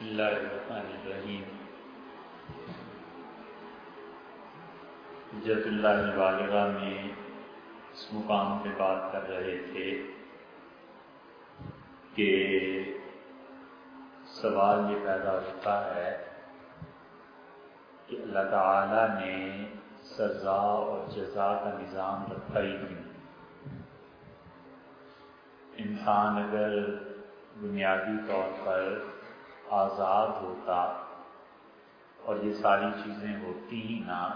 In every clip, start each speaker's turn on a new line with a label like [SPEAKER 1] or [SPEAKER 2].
[SPEAKER 1] بسم اللہ الرحمن الرحیم۔ جد اللہ والغہ میں اس مقام پہ بات کر رہے تھے کہ سوال یہ پیدا ہوتا ہے کہ اللہ تعالی نے سزا اور جزا کا نظام رکھا ہی کیوں؟ انسان اگر بنیادی طور پر آزاد ہوتا اور یہ ساری چیزیں ہوتی ہی نہ،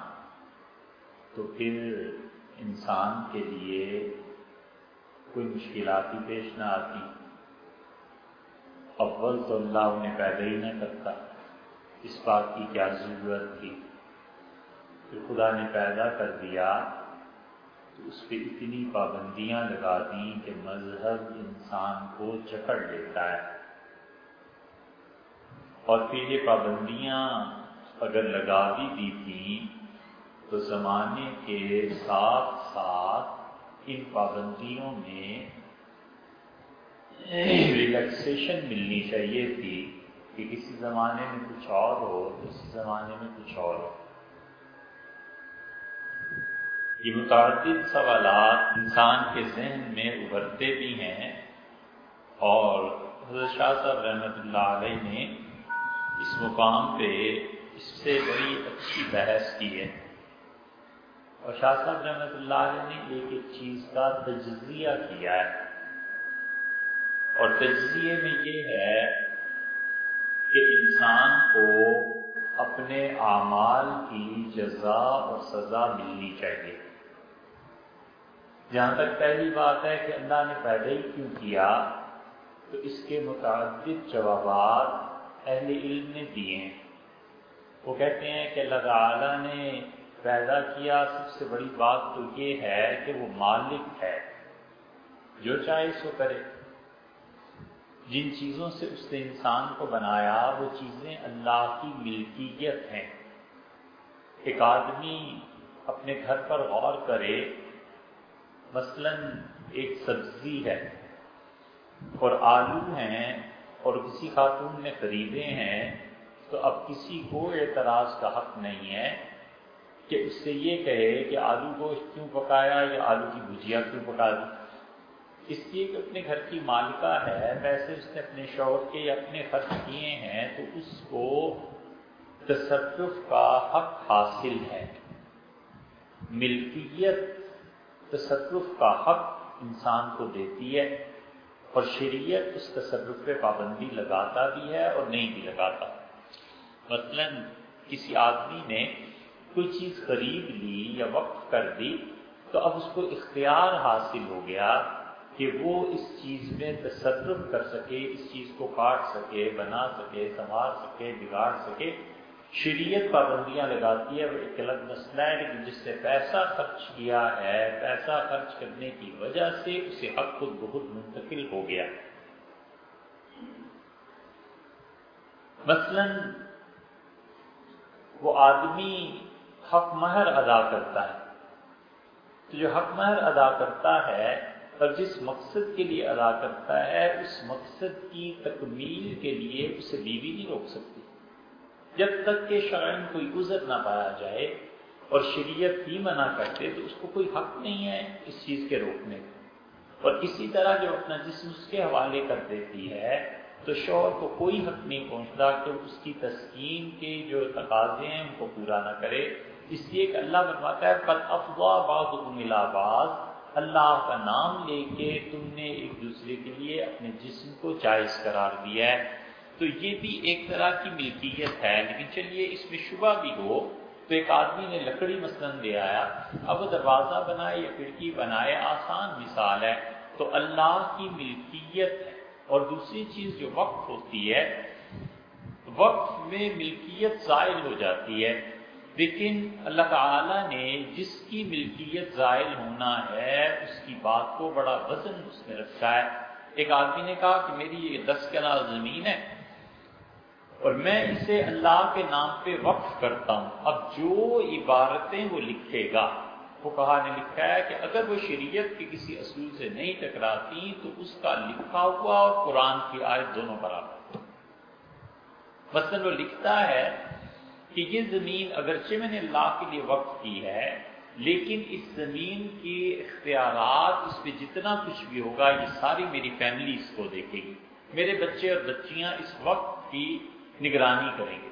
[SPEAKER 1] تو پھر انسان کے لیے کوئی مشکلات ہی پیش نہ آتی۔ اول تو اللہ انہیں پیدا ہی نہ کرتا، اس بات کی کیا ضرورت تھی؟ پھر خدا نے پیدا کر دیا، تو اس پہ اتنی پابندیاں لگا دیں کہ مذہب انسان کو جکڑ لیتا ہے۔ اور پھر یہ پابندیاں اگر لگا بھی دی تھیں، تو زمانے کے ساتھ ساتھ ان پابندیوں میں ریلیکسیشن ملنی چاہیے تھی کہ کسی زمانے میں کچھ اور ہو، کسی زمانے میں کچھ اور ہو۔ یہ متعدد سوالات انسان کے ذہن میں ابھرتے بھی ہیں اور حضرت شاہ صاحب رحمۃ اللہ علیہ نے اس مقام پہ اس سے بڑی اچھی بحث کی ہے۔ اور شاہ صاحب رحمۃ اللہ علیہ نے ایک ایک چیز کا تجزیہ کیا ہے۔ اور تجزیے میں یہ ہے کہ انسان کو اپنے اعمال کی جزا اور سزا ملنی چاہیے۔ جہاں تک پہلی بات ہے کہ اللہ نے پیدا ہی کیوں کیا، تو اس کے متعدد جوابات اہل علم نے دیے ہیں۔ وہ کہتے ہیں کہ اللہ تعالیٰ نے پیدا کیا سب سے بڑی بات تو یہ ہے کہ وہ مالک ہے۔ جو چاہے سو کرے۔ جن چیزوں سے اس نے انسان کو بنایا، وہ چیزیں اللہ کی ملکیت ہیں۔ ایک آدمی اپنے گھر پر غور کرے، مثلا ایک سبزی ہے اور آلو ہیں اور کسی خاتون نے خریدے ہیں، تو اب کسی کو اعتراض کا حق نہیں ہے کہ اس سے یہ کہے کہ آلو گوشت کیوں پکایا یا آلو کی بھجیا کیوں پکا دی۔ اس لیے کہ اپنے گھر کی مالکہ ہے ویسے اس نے اپنے شوہر کے یا اپنے خرچ کیے ہیں، تو اس کو تصرف کا حق حاصل ہے۔ ملکیت تصرف کا حق انسان کو دیتی ہے۔ اور شریعت اس تصرف پہ پابندی لگاتا بھی ہے اور نہیں بھی لگاتا۔ مثلا کسی آدمی نے کوئی چیز خرید لی یا وقف کر دی تو اب اس کو اختیار حاصل ہو گیا کہ وہ اس چیز میں تصرف کر سکے، اس چیز کو کاٹ سکے، بنا سکے، سنوار سکے، بگاڑ سکے۔ شریعت پابندیاں لگاتی ہے ایک الگ مسئلہ ہے لیکن جس نے پیسہ خرچ کیا ہے، پیسہ خرچ کرنے کی وجہ سے اسے حق خود بہت منتقل ہو گیا۔ مثلا وہ آدمی حق مہر ادا کرتا ہے۔ تو جو حق مہر ادا کرتا ہے اور جس مقصد کے لیے ادا کرتا ہے، اس مقصد کی تکمیل کے لیے اسے بیوی نہیں روک سکتی۔ جب تک کہ شرائن کوئی گزر نہ پایا جائے اور شریعت ہی منع کرتے تو اس کو کوئی حق نہیں ہے اس چیز کے روکنے کا اور اسی طرح جو اپنا جسم اس کے حوالے کر دیتی ہے تو شوہر کو کوئی حق نہیں پہنچتا کہ اس کی تسکین کے جو تقاضے ہیں ان کو پورا نہ کرے۔ اس لیے کہ اللہ بنواتا ہے پت افواہ باغ ملا باز اللہ کا نام لے کے تم نے ایک دوسرے کے لیے اپنے جسم کو جائز قرار دیا ہے۔ تو یہ بھی ایک طرح کی ملکیت ہے۔ لیکن چلیے، اس میں شبہ بھی ہو۔ تو ایک آدمی نے لکڑی مثلاً دے آیا، اب وہ دروازہ بنائے یا کھڑکی بنائے، آسان مثال ہے۔ تو اللہ کی ملکیت ہے۔ اور دوسری چیز جو وقف ہوتی ہے، وقف میں ملکیت زائل ہو جاتی ہے۔ لیکن اللہ تعالیٰ نے جس کی ملکیت زائل ہونا ہے، اس کی بات کو بڑا وزن اس میں رکھا ہے۔ ایک آدمی نے کہا کہ میری یہ دس کنال زمین ہے اور میں اسے اللہ کے نام پہ وقف کرتا ہوں۔ اب جو عبارتیں وہ لکھے گا، وہ کہا نے لکھا ہے کہ اگر وہ شریعت کے کسی اصول سے نہیں ٹکراتی تو اس کا لکھا ہوا اور قرآن کی آیت دونوں برابر۔ مثلا وہ لکھتا ہے کہ یہ زمین اگرچہ میں نے اللہ کے لیے وقف کی ہے، لیکن اس زمین کے اختیارات اس پہ جتنا کچھ بھی ہوگا، یہ ساری میری فیملی اس کو دیکھے گی۔ میرے بچے اور بچیاں اس وقت کی نگرانی کریں گے۔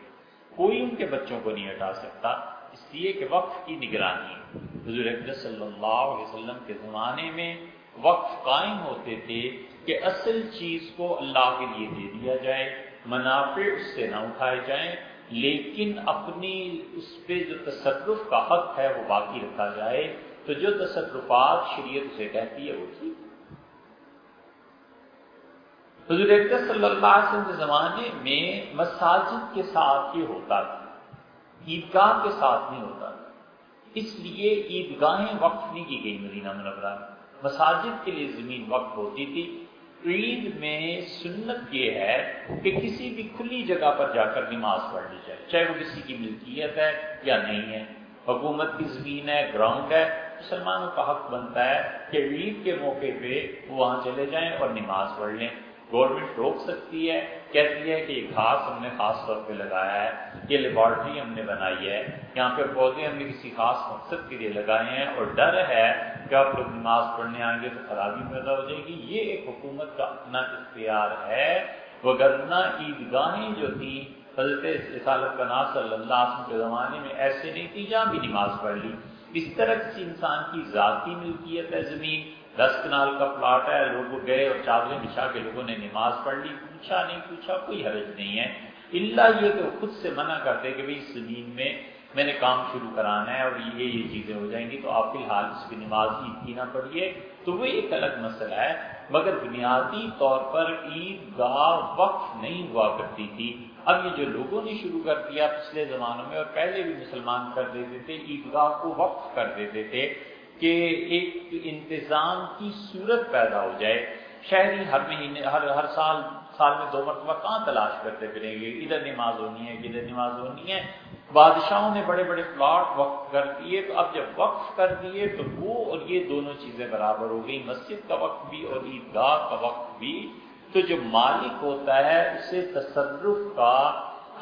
[SPEAKER 1] کوئی ان کے بچوں کو نہیں ہٹا سکتا۔ اس لیے کہ وقف کی نگرانی ہے۔ حضور صلی اللہ علیہ وسلم کے زمانے میں وقف قائم ہوتے تھے کہ اصل چیز کو اللہ کے لیے دے دیا جائے، منافع اس سے نہ اٹھائے جائیں، لیکن اپنی اس پہ جو تصرف کا حق ہے وہ باقی رکھا جائے۔ تو جو تصرفات شریعت سے کہتی ہے، وہ ٹھیک حضور صلی اللہ علیہ وسلم کے زمانے میں مساجد کے ساتھ یہ ہوتا تھا، عیدگاہ کے ساتھ نہیں ہوتا تھا۔ اس لیے عیدگاہیں وقف نہیں کی گئی مدینہ منورہ میں۔ مساجد کے لیے زمین وقف ہوتی تھی۔ عید میں سنت یہ ہے کہ کسی بھی کھلی جگہ پر جا کر نماز پڑھ لی جائے، چاہے وہ کسی کی ملکیت ہے یا نہیں ہے۔ حکومت کی زمین ہے، گراؤنڈ ہے، مسلمانوں کا حق بنتا ہے کہ عید کے موقع پہ وہ وہاں چلے جائیں اور نماز پڑھ لیں۔ گورنمنٹ روک سکتی ہے کہتی ہے کہ یہ گھاس ہم نے خاص طور پہ لگایا ہے یہ لیبارٹری ہم نے بنائی ہے یہاں پہ پودے ہم نے کسی خاص مقصد کے لیے لگائے ہیں اور ڈر ہے کہ آپ لوگ نماز پڑھنے آئیں گے تو خرابی پیدا ہو جائے گی یہ ایک حکومت کا اپنا اختیار ہے وگرنہ عیدگاہیں جو تھیں حضرت رسالت کا نام صلی اللہ علیہ وسلم کے زمانے میں ایسے نہیں تھی جہاں بھی نماز پڑھ لی اس طرح کسی انسان کی ذاتی ملکیت ہے زمین دس کنال کا پلاٹ ہے لوگ گئے اور چادریں بچھا کے لوگوں نے نماز پڑھ لی۔ پوچھا نہیں پوچھا، کوئی حرج نہیں ہے۔ اللہ یہ کہ خود سے منع کرتے کہ بھائی اس زمین میں میں نے کام شروع کرانا ہے اور یہ یہ چیزیں ہو جائیں گی، تو آپ فی الحال اس کی نماز عید کی نہ پڑھیے۔ تو وہ ایک الگ مسئلہ ہے۔ مگر بنیادی طور پر عید گاہ وقف نہیں ہوا کرتی تھی۔ اب یہ جو لوگوں نے شروع کر دیا پچھلے زمانوں میں اور پہلے بھی مسلمان کر دیتے تھے، عید گاہ کو وقف کر دیتے تھے۔ کہ ایک انتظام کی صورت پیدا ہو جائے۔ شہری ہر مہینے، ہر ہر سال سال میں دو مرتبہ کہاں تلاش کرتے پھریں گے؟ ادھر نماز ہونی ہے ادھر نماز ہونی ہے۔ بادشاہوں نے بڑے بڑے پلاٹ وقف کر دیے۔ تو اب جب وقف کر دیے تو وہ اور یہ دونوں چیزیں برابر ہو گئی مسجد کا وقت بھی اور عیدگاہ کا وقت بھی۔ تو جو مالک ہوتا ہے، اسے تصرف کا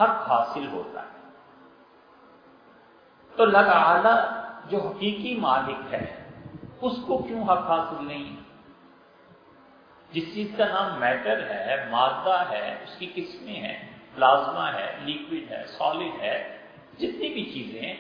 [SPEAKER 1] حق حاصل ہوتا ہے۔ تو لگا جو حقیقی مالک ہے، اس کو کیوں حق حاصل نہیں؟ جس چیز کا نام میٹر ہے، مادہ ہے، اس کی قسمیں ہیں، پلازما ہے لیکوڈ ہے سالڈ ہے، جتنی بھی چیزیں،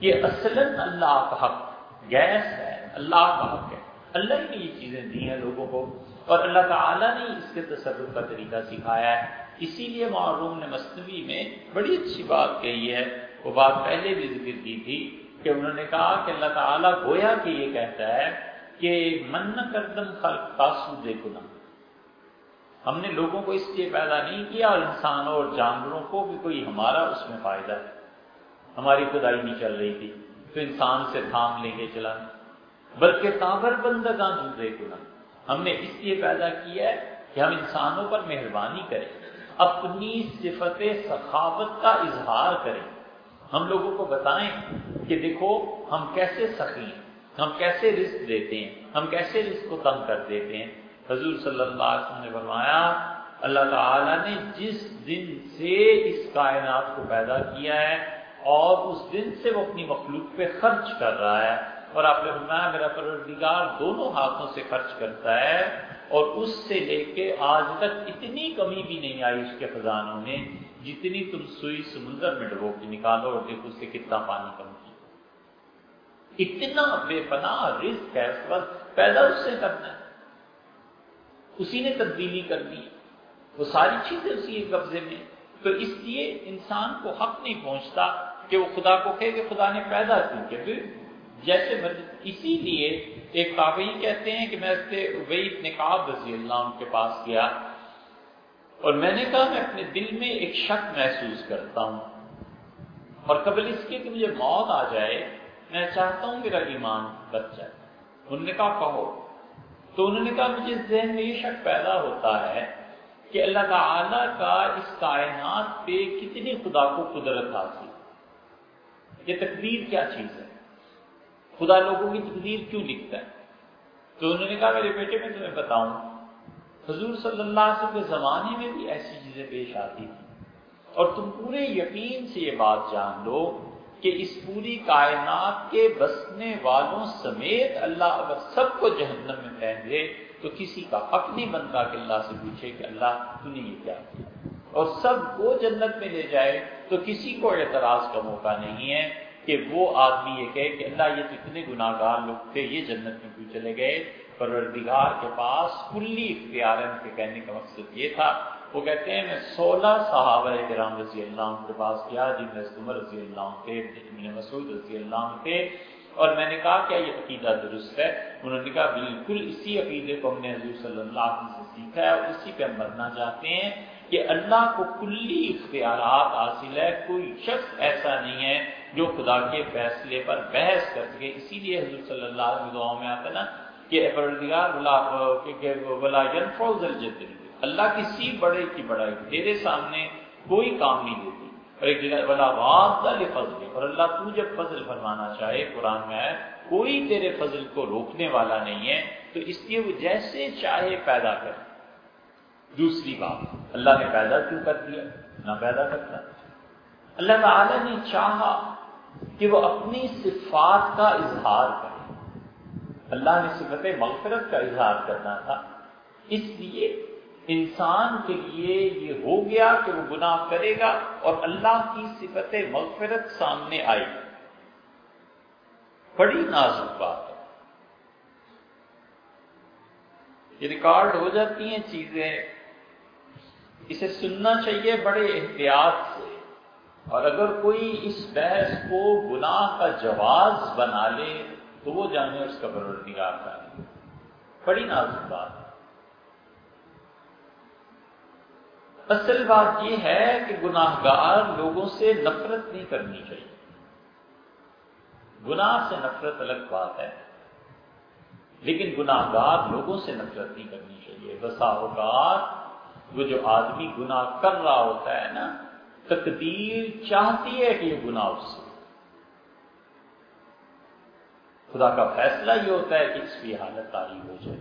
[SPEAKER 1] یہ اصل اللہ کا حق گیس ہے، اللہ کا حق ہے۔ اللہ نے یہ چیزیں دی ہیں لوگوں کو، اور اللہ تعالیٰ نے اس کے تصرف کا طریقہ سکھایا ہے۔ اسی لیے معروم نے مصنوعی میں بڑی اچھی بات کہی ہے۔ وہ بات پہلے بھی ذکر کی تھی۔ کہ انہوں نے کہا کہ اللہ تعالیٰ گویا کہ یہ کہتا ہے کہ من کردم خلق تاسو دے گنا ہم نے لوگوں کو اس لیے پیدا نہیں کیا اور انسانوں اور جانوروں کو بھی کوئی ہمارا اس میں فائدہ ہے۔ ہماری خدائی نہیں چل رہی تھی۔ تو انسان سے تھام لیں گے چلا۔ بلکہ تابر بندگاں دے گنا ہم نے اس لیے پیدا کیا ہے کہ ہم انسانوں پر مہربانی کریں، اپنی صفت سخاوت کا اظہار کریں۔ ہم لوگوں کو بتائیں کہ دیکھو، ہم کیسے سخی ہیں ہم کیسے رزق دیتے ہیں، ہم کیسے رزق کو تنگ کر دیتے ہیں۔ حضور صلی اللہ علیہ وسلم نے فرمایا، اللہ تعالیٰ نے جس دن سے اس کائنات کو پیدا کیا ہے، اور اس دن سے وہ اپنی مخلوق پہ خرچ کر رہا ہے۔ اور آپ نے فرمایا، میرا پروردگار دونوں ہاتھوں سے خرچ کرتا ہے، اور اس سے لے کے آج تک اتنی کمی بھی نہیں آئی اس کے خزانوں میں۔ جتنی تم سوئی سمندر میں ڈبو کے نکالو اور دیکھو اس سے کتنا پانی کم کی اتنا بے پناہ رزق ہے اس وقت، پیدا اس سے کرنا ہے۔ اسی نے تبدیلی کرنی ہے وہ ساری چیزیں اسی کے قبضے میں تو اس لیے انسان کو حق نہیں پہنچتا کہ وہ خدا کو کہے کہ خدا نے پیدا کیوں کہ پھر جیسے اسی لیے ایک تابعی کہتے ہیں کہ میں اس سے وہی نکاب رضی اللہ ان کے پاس گیا۔ اور میں نے کہا میں اپنے دل میں ایک شک محسوس کرتا ہوں۔ اور قبل اس کے کہ مجھے موت آ جائے، میں چاہتا ہوں میرا ایمان بچ جائے۔ انہوں نے کہا، کہو۔ تو انہوں نے کہا، مجھے ذہن میں یہ شک پیدا ہوتا ہے کہ اللہ تعالی کا اس کائنات پہ کتنی خدا کو قدرت حاصل۔ یہ تقدیر کیا چیز ہے؟ خدا لوگوں کی تقدیر کیوں لکھتا ہے؟ تو انہوں نے کہا، میرے بیٹے، میں تمہیں بتاؤں۔ حضور صلی اللہ علیہ وسلم کے زمانے میں بھی ایسی چیزیں پیش آتی تھیں۔ اور تم پورے یقین سے یہ بات جان لو کہ اس پوری کائنات کے بسنے والوں سمیت اللہ اگر سب کو جہنم میں پہن دے تو کسی کا حق نہیں بنتا کہ اللہ سے پوچھے کہ اللہ تو نے یہ کیا کیا۔ اور سب کو جنت میں لے جائے تو کسی کو اعتراض کا موقع نہیں ہے کہ وہ آدمی یہ کہے کہ اللہ یہ تو اتنے گناہ گار لوگ تھے، یہ جنت میں کیوں چلے گئے؟ پروردگار کے پاس کلی اختیار کے کہنے کا مقصد یہ تھا۔ وہ کہتے ہیں، میں سولہ صحابہ کرام رضی اللہ عنہ کے پاس گیا جن میں عمر رضی اللہ عنہ تھے ابن مسعود رضی اللہ عنہ تھے۔ اور میں نے کہا کیا یہ عقیدہ درست ہے۔ انہوں نے کہا، بالکل اسی عقیدے کو ہم نے حضور صلی اللہ علیہ وسلم سے سیکھا ہے اور اسی پہ ہم مرنا چاہتے ہیں کہ اللہ کو کلی اختیارات حاصل ہے۔ کوئی شخص ایسا نہیں ہے جو خدا کے فیصلے پر بحث کر سکے۔ اسی لیے حضور صلی اللہ علیہ وسلم دعاؤں میں آتا ہے نا کہ اللہ کسی بڑے کی بڑائی، تیرے سامنے کوئی کام نہیں دیتی۔ اور ایک جگہ بلا فضل اور اللہ تو جب فضل فرمانا چاہے، قرآن میں ہے کوئی تیرے فضل کو روکنے والا نہیں ہے، تو اس لیے وہ جیسے چاہے پیدا کر۔ دوسری بات، اللہ نے پیدا کیوں کر دیا؟ نہ پیدا کرتا۔ اللہ تعالی نے چاہا کہ وہ اپنی صفات کا اظہار کرے۔ اللہ نے صفت مغفرت کا اظہار کرنا تھا۔ اس لیے انسان کے لیے یہ ہو گیا کہ وہ گناہ کرے گا اور اللہ کی صفت مغفرت سامنے آئی بڑی نازک بات ہے۔ یہ ریکارڈ ہو جاتی ہیں چیزیں۔ اسے سننا چاہیے بڑے احتیاط سے۔ اور اگر کوئی اس بحث کو گناہ کا جواز بنا لے تو وہ جانے اس کا پروردگار کا بڑی نازک بات۔ اصل بات یہ ہے کہ گناہ گار لوگوں سے نفرت نہیں کرنی چاہیے۔ گناہ سے نفرت الگ بات ہے، لیکن گناہ گار لوگوں سے نفرت نہیں کرنی چاہیے۔ بسا اوقات وہ جو آدمی گناہ کر رہا ہوتا ہے نا، تقدیر چاہتی ہے کہ یہ گناہ اس سے خدا کا فیصلہ یہ ہوتا ہے کہ اس کی حالت تاریخ ہو جائے۔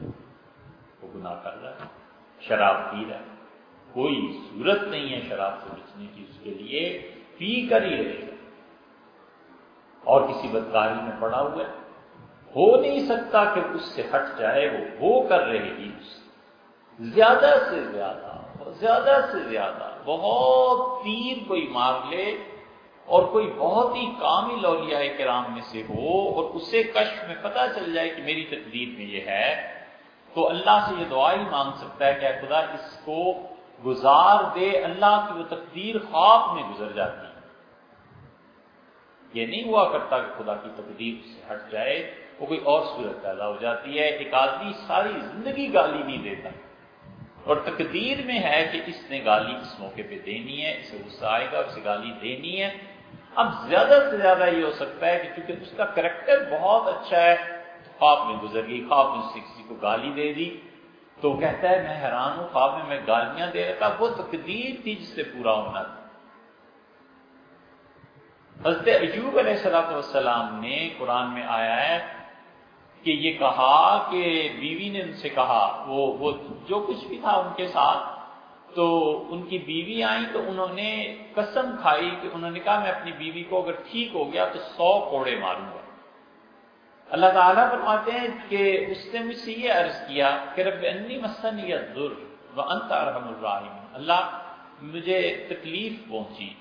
[SPEAKER 1] وہ گناہ کر رہا ہے، شراب پی رہا ہے۔ کوئی صورت نہیں ہے شراب سے بچنے کی، اس کے لیے پی کر ہی رہے۔ گا اور کسی بدکاری میں پڑا ہوا ہے۔ ہو نہیں سکتا کہ اس سے ہٹ جائے، وہ وہ کر رہے گی زیادہ سے زیادہ زیادہ سے زیادہ۔ بہت تیر کوئی مار لے اور کوئی بہت ہی کامل اولیاء کرام میں سے ہو اور اسے کشف میں پتہ چل جائے کہ میری تقدیر میں یہ ہے، تو اللہ سے یہ دعا ہی مانگ سکتا ہے کہ خدا اس کو گزار دے، اللہ کی وہ تقدیر خواب میں گزر جاتی ہے۔ یہ نہیں ہوا کرتا کہ خدا کی تقدیر سے ہٹ جائے، وہ کوئی اور صورت پیدا ہو جاتی ہے، ایک آدمی ساری زندگی گالی نہیں دیتا۔ اور تقدیر میں ہے کہ اس نے گالی اس موقع پہ دینی ہے، اسے غصہ آئے گا، اسے گالی دینی ہے۔ اب زیادہ سے زیادہ یہ ہو سکتا ہے کہ چونکہ اس کا کریکٹر بہت اچھا ہے، خواب میں گزر گئی، خواب میں کسی کو گالی دے دی۔ تو کہتا ہے، میں حیران ہوں، خواب میں میں گالیاں دے رہا تھا، وہ تقدیر تھی جس سے پورا ہونا تھا۔ حضرت ایوب علیہ السلام والسلام نے قرآن میں آیا ہے کہ یہ کہا کہ بیوی نے ان سے کہا، وہ وہ جو کچھ بھی تھا ان کے ساتھ تو ان کی بیوی آئی تو انہوں نے قسم کھائی کہ انہوں نے کہا میں اپنی بیوی کو اگر ٹھیک ہو گیا تو سو کوڑے ماروں گا۔ اللہ تعالیٰ فرماتے ہیں کہ اس نے مجھ سے یہ عرض کیا کہ رب انی مسن یا در و انتا رحم الرحیم اللہ مجھے تکلیف پہنچی۔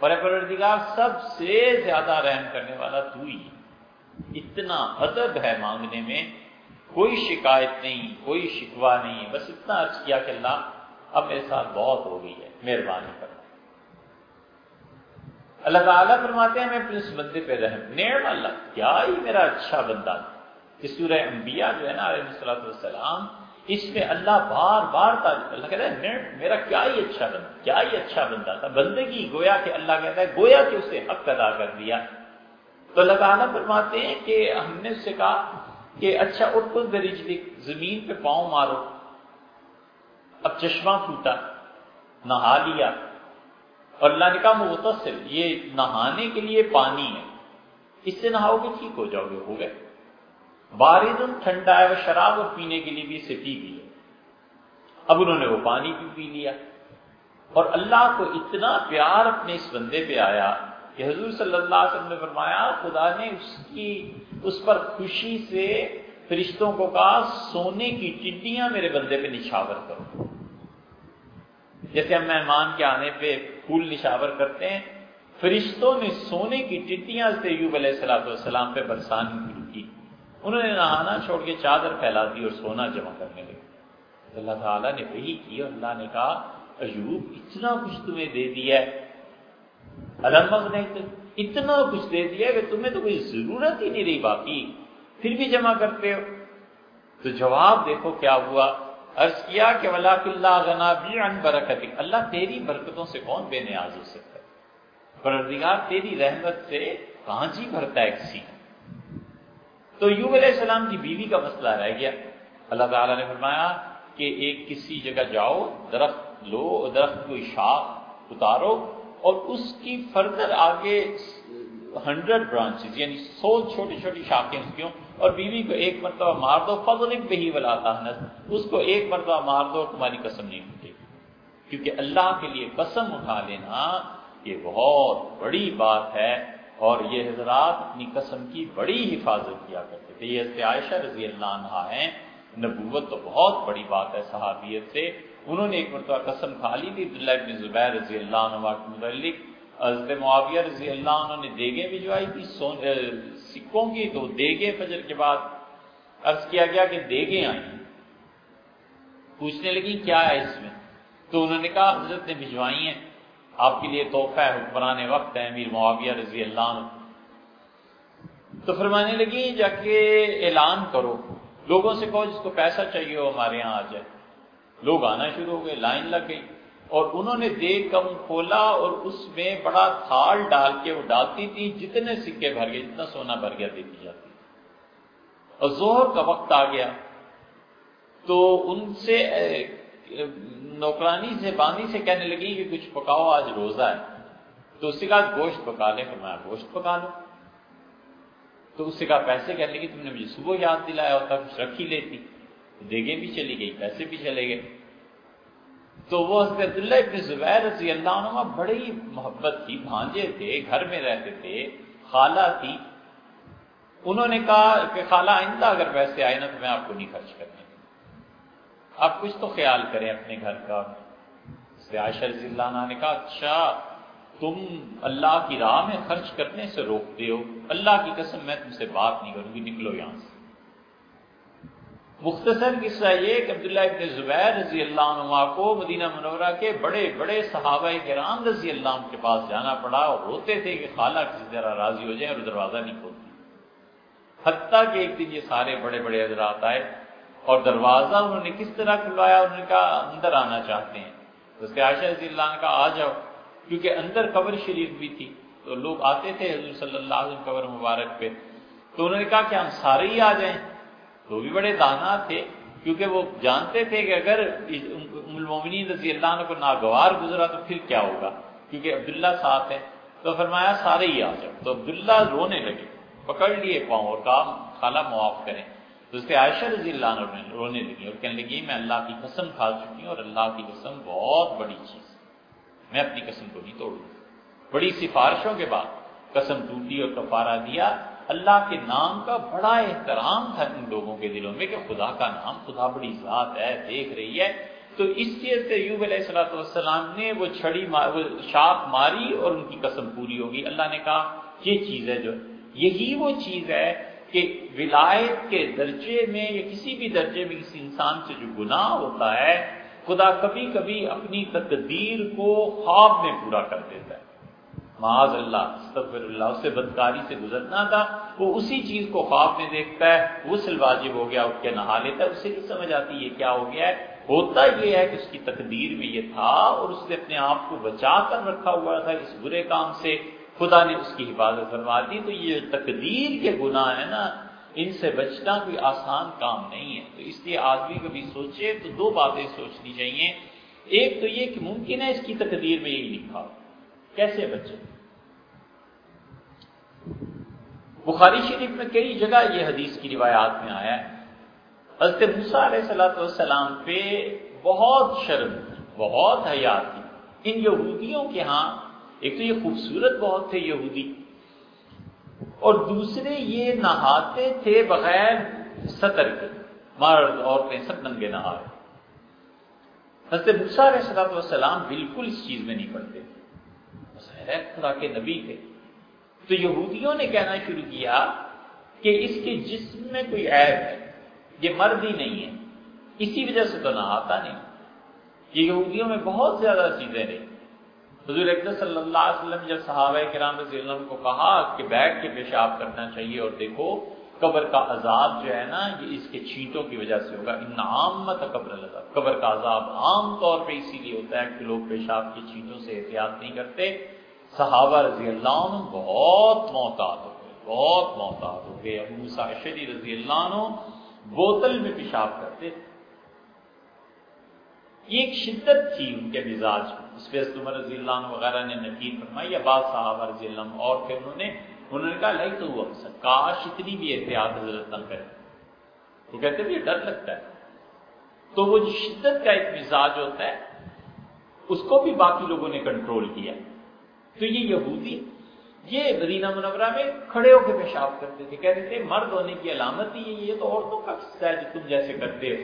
[SPEAKER 1] پروردگار، سب سے زیادہ رحم کرنے والا تو ہی۔ اتنا ادب ہے مانگنے میں، کوئی شکایت نہیں، کوئی شکوا نہیں۔ بس اتنا عرض کیا کہ اللہ اب میرے ساتھ بہت ہو گئی ہے، مہربانی کرنا اللہ تعالیٰ فرماتے ہیں، میں اس بندے پہ رحم نعم اللہ، کیا ہی میرا اچھا بندہ اس سورہ انبیاء جو ہے نا، علیہ السلام اس میں اللہ بار بار تعریف اللہ کہتا ہے میرا کیا ہی اچھا بندہ، کیا ہی اچھا بندہ تھا۔ بندگی گویا کہ اللہ کہتا ہے، گویا کہ اسے حق ادا کر دیا۔ تو اللہ تعالیٰ فرماتے ہیں کہ ہم نے اس سے کہا کہ اچھا اٹھ کو زمین پہ پاؤں مارو۔ اب چشمہ پھوٹا نہا لیا۔ اور اللہ نے کہا متصل یہ نہانے کے لیے پانی ہے۔ اس سے نہاؤ گے، ٹھیک ہو جاؤ گے، ہو گئے۔ بارد ٹھنڈا ہے، وہ شراب اور پینے کے لیے بھی اسے پی گئی اب انہوں نے وہ پانی بھی پی لیا۔ اور اللہ کو اتنا پیار اپنے اس بندے پہ آیا کہ حضور صلی اللہ علیہ وسلم نے فرمایا، خدا نے اس کی، اس پر خوشی سے فرشتوں کو کہا، سونے کی ٹڈیاں میرے بندے پہ نشاور کرو۔ جیسے ہم مہمان کے آنے پہ پھول نشاور کرتے ہیں، فرشتوں نے سونے کی ٹڈیاں سے علیہ السلام والسلام پہ برسانی شروع کی۔ انہوں نے نہانا چھوڑ کے چادر پھیلا دی اور سونا جمع کرنے لگے۔ اللہ تعالیٰ نے وہی کی اور اللہ نے کہا، ایوب، اتنا کچھ تمہیں دے دیا ہے۔ المگ نے اتنا کچھ دے دیا کہ تمہیں تو کوئی ضرورت ہی نہیں رہی باقی۔ پھر بھی جمع کرتے ہو۔ تو جواب دیکھو کیا ہوا۔ عرض کیا کہ ولاک اللہ غنا بھی ان برکت اللہ تیری برکتوں سے کون بے نیاز ہو سکتا ہے؟ پروردگار تیری رحمت سے کہاں جی بھرتا ہے کسی؟ تو یوب علیہ السلام کی بیوی کا مسئلہ رہ گیا۔ اللہ تعالیٰ نے فرمایا کہ ایک کسی جگہ جاؤ، درخت لو، درخت کو شاخ اتارو اور اس کی فردر آگے ہنڈریڈ برانچز یعنی سو چھوٹی چھوٹی شاخیں اس کی ہوں۔ اور بیوی کو ایک مرتبہ مار دو فضل پہ ہی ولا اس کو ایک مرتبہ مار دو، تمہاری قسم نہیں ٹوٹے کیونکہ اللہ کے لیے قسم اٹھا لینا یہ بہت بڑی بات ہے اور یہ حضرات اپنی قسم کی بڑی حفاظت کیا کرتے تھے۔ یہ عائشہ رضی اللہ عنہ ہیں۔ نبوت تو بہت بڑی بات ہے صحابیت سے۔ انہوں نے ایک مرتبہ قسم کھا لی تھی، عبداللہ ابن زبیر رضی اللہ عنہ کے متعلق۔ حضرت معاویہ رضی اللہ عنہ نے دیگیں بھجوائی تھی سکوں کی تو دیگیں فجر کے بعد۔ عرض کیا گیا کہ دیگیں آئیں۔ پوچھنے لگی، کیا ہے اس میں؟ تو انہوں نے کہا، حضرت نے بھجوائی ہیں۔ آپ کے لیے تحفہ ہے حکمران وقت ہے، امیر معاویہ رضی اللہ عنہ۔ تو فرمانے لگی، جا کے اعلان کرو۔ لوگوں سے کہو، جس کو پیسہ چاہیے، وہ ہمارے یہاں آ جائے۔ لوگ آنا شروع ہو گئے، لائن لگ گئی۔ اور انہوں نے دیکھ کم کھولا اور اس میں بڑا تھال ڈال کے وہ ڈالتی تھی، جتنے سکے بھر گئے، جتنا سونا بھر گیا، دیتی جاتی اور زہر کا وقت آ گیا۔ تو ان سے نوکرانی سے باندھی سے کہنے لگی کہ کچھ پکاؤ، آج روزہ ہے۔ تو اس سے کہا گوشت پکا لے، فرمایا، گوشت پکا لو۔ تو اس سے کہا، پیسے کہنے لگی، تم نے مجھے صبح یاد دلایا ہوتا کچھ رکھی لیتی۔ دیگیں بھی چلی گئی، پیسے بھی چلے گئے۔ تو وہ حضرت عبداللہ ابن زبیر رضی اللہ عنہ بڑی محبت تھی بھانجے تھے، گھر میں رہتے تھے، خالہ تھی۔ انہوں نے کہا کہ خالہ آئندہ اگر پیسے آئے نا تو میں آپ کو نہیں خرچ کرنے آپ کچھ تو خیال کریں اپنے گھر کا۔ عائشہ رضی اللہ عنہ نے کہا اچھا تم اللہ کی راہ میں خرچ کرنے سے روکتے ہو۔ اللہ کی قسم، میں تم سے بات نہیں کروں گی، نکلو یہاں سے۔ مختصر قصہ یہ کہ عبداللہ ابن زبیر رضی اللہ عنہ کو مدینہ منورہ کے بڑے بڑے صحابہ کرام رضی اللہ عنہ کے پاس جانا پڑا اور روتے تھے کہ خالہ کسی طرح راضی ہو جائے اور دروازہ نہیں کھولتی حتیٰ کہ ایک دن یہ سارے بڑے بڑے حضرات آئے اور دروازہ انہوں نے کس طرح کھلوایا؟ انہوں نے کہا، اندر آنا چاہتے ہیں۔ تو اس کے عائشہ رضی اللہ عنہ کہا، آ جاؤ۔ کیونکہ اندر قبر شریف بھی تھی۔ تو لوگ آتے تھے حضور صلی اللہ علیہ وسلم قبر مبارک پہ۔ تو انہوں نے کہا کہ ہم سارے ہی آ جائیں۔ تو بھی بڑے دانا تھے، کیونکہ وہ جانتے تھے کہ اگر المومنین رضی اللہ عنہ کو ناگوار گزرا تو پھر کیا ہوگا؟ کیونکہ عبداللہ ساتھ ہے تو فرمایا سارے ہی آ جاؤ۔ تو عبداللہ رونے لگے، پکڑ لیے پاؤں اور کہا، خالہ، معاف کریں۔ تو اس کے عائشہ رضی اللہ عنہ رونے لگی اور کہنے لگی میں اللہ کی قسم کھا چکی ہوں اور اللہ کی قسم بہت بڑی چیز میں اپنی قسم کو نہیں توڑوں بڑی سفارشوں کے بعد قسم ٹوٹی اور کفارہ دیا۔ اللہ کے نام کا بڑا احترام تھا ان لوگوں کے دلوں میں کہ خدا کا نام خدا بڑی ذات ہے، دیکھ رہی ہے۔ تو اس چیز سے یوب علیہ السلاۃ والسلام نے وہ چھڑی وہ شاپ ماری اور ان کی قسم پوری ہوگی۔ اللہ نے کہا، یہ چیز ہے جو، یہی وہ چیز ہے کہ ولایت کے درجے میں یا کسی بھی درجے میں کسی انسان سے جو گناہ ہوتا ہے، خدا کبھی کبھی اپنی تقدیر کو خواب میں پورا کر دیتا ہے۔ معاذ اللہ، استغفر اللہ اسے بدکاری سے گزرنا تھا، وہ اسی چیز کو خواب میں دیکھتا ہے، غسل واجب ہو گیا، اٹھ کے نہا لیتا ہے، اسے نہیں سمجھ آتی یہ کیا ہو گیا ہے۔ ہوتا یہ ہے کہ اس کی تقدیر میں یہ تھا اور اس نے اپنے آپ کو بچا کر رکھا ہوا تھا اس برے کام سے۔ خدا نے اس کی حفاظت فرما دی، تو یہ تقدیر کے گناہ ہے نا، ان سے بچنا کوئی آسان کام نہیں ہے۔ تو اس لیے آدمی کبھی سوچے تو دو باتیں سوچنی چاہیے۔ ایک تو یہ کہ ممکن ہے اس کی تقدیر میں یہی لکھا کیسے بچے؟ بخاری شریف میں کئی جگہ یہ حدیث کی روایات میں آیا ہے۔ حضرت علیہ صلاح والسلام پہ بہت شرم، بہت حیات تھی۔ ان یہودیوں کے ہاں ایک تو یہ خوبصورت بہت تھے یہودی، اور دوسرے یہ نہاتے تھے بغیر سطر کے، مرد، عورتیں سب ننگے نہا رہے حضرت موسیٰ علیہ السلام بالکل اس چیز میں نہیں پڑتے خدا کے نبی تھے۔ تو یہودیوں نے کہنا شروع کیا کہ اس کے جسم میں کوئی عیب ہے، یہ مرد ہی نہیں ہے۔ اسی وجہ سے تو نہاتا نہیں۔ یہ یہودیوں میں بہت زیادہ چیزیں رہی۔ حضور اقدس صلی اللہ علیہ وسلم جب صحابہ کرام رضی اللہ عنہ کو کہا کہ بیٹھ کے پیشاب کرنا چاہیے اور دیکھو، قبر کا عذاب جو ہے نا، یہ اس کے چھینٹوں کی وجہ سے ہوگا۔ ان عامت قبر العذاب۔ قبر کا عذاب عام طور پہ اسی لیے ہوتا ہے کہ لوگ پیشاب کی چھینٹوں سے احتیاط نہیں کرتے۔ صحابہ رضی اللہ عنہ بہت محتاط ہو گئے، بہت محتاط ہو گئے۔ ابو مساشری رضی اللہ عنہ بوتل میں پیشاب کرتے تھے۔ یہ ایک شدت تھی ان کے مزاج میں۔ اس پہ عمر رضی اللہ عنہ وغیرہ نے نکیر فرمائی یا بعض صحابہ رضی اللہ عنہ اور پھر انہوں نے انہوں نے کہا لائی تو وہ کاش اتنی بھی احتیاط حضرت نہ کرے۔ وہ کہتے بھی ڈر لگتا ہے۔ تو وہ جو شدت کا ایک مزاج ہوتا ہے، اس کو بھی باقی لوگوں نے کنٹرول کیا تو یہ یہودی یہ مدینہ منورہ میں کھڑے ہو کے پیشاب کرتے تھے، کہتے تھے، مرد ہونے کی علامت ہی یہ تو عورتوں کا حصہ ہے جو تم جیسے کرتے ہو؟